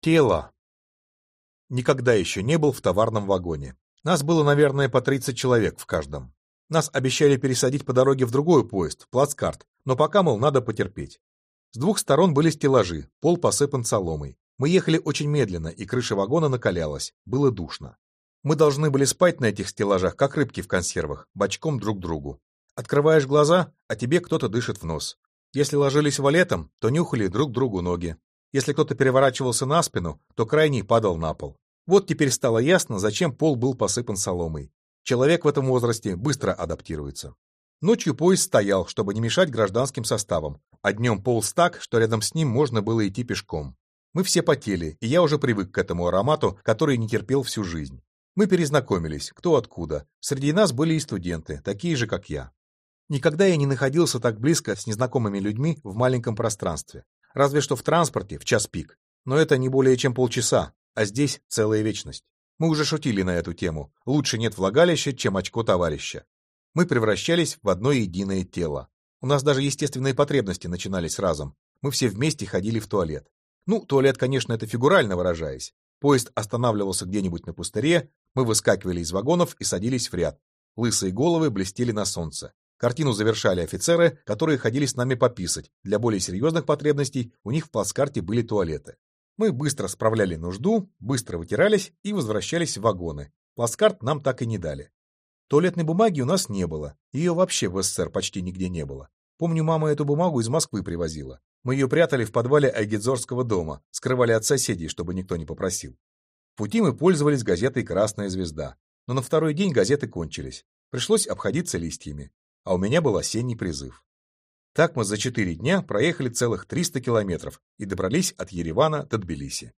Тело. Никогда еще не был в товарном вагоне. Нас было, наверное, по 30 человек в каждом. Нас обещали пересадить по дороге в другой поезд, в плацкарт, но пока, мол, надо потерпеть. С двух сторон были стеллажи, пол посыпан соломой. Мы ехали очень медленно, и крыша вагона накалялась, было душно. Мы должны были спать на этих стеллажах, как рыбки в консервах, бочком друг к другу. Открываешь глаза, а тебе кто-то дышит в нос. Если ложились валетом, то нюхали друг другу ноги. Если кто-то переворачивался на спину, то крайний падал на пол. Вот теперь стало ясно, зачем пол был посыпан соломой. Человек в этом возрасте быстро адаптируется. Ночью поезд стоял, чтобы не мешать гражданским составам, а днем полз так, что рядом с ним можно было идти пешком. Мы все потели, и я уже привык к этому аромату, который не терпел всю жизнь. Мы перезнакомились, кто откуда. Среди нас были и студенты, такие же, как я. Никогда я не находился так близко с незнакомыми людьми в маленьком пространстве. Разве что в транспорте в час пик. Но это не более чем полчаса, а здесь целая вечность. Мы уже шутили на эту тему. Лучше нет влагалища, чем очко товарища. Мы превращались в одно единое тело. У нас даже естественные потребности начинались разом. Мы все вместе ходили в туалет. Ну, туалет, конечно, это фигурально выражаясь. Поезд останавливался где-нибудь на пустыре, мы выскакивали из вагонов и садились в ряд. Лысые головы блестели на солнце. Картину завершали офицеры, которые ходили с нами пописать. Для более серьезных потребностей у них в плацкарте были туалеты. Мы быстро справляли нужду, быстро вытирались и возвращались в вагоны. Плацкарт нам так и не дали. Туалетной бумаги у нас не было. Ее вообще в СССР почти нигде не было. Помню, мама эту бумагу из Москвы привозила. Мы ее прятали в подвале Айгидзорского дома, скрывали от соседей, чтобы никто не попросил. В пути мы пользовались газетой «Красная звезда». Но на второй день газеты кончились. Пришлось обходиться листьями а у меня был осенний призыв. Так мы за четыре дня проехали целых 300 километров и добрались от Еревана до Тбилиси.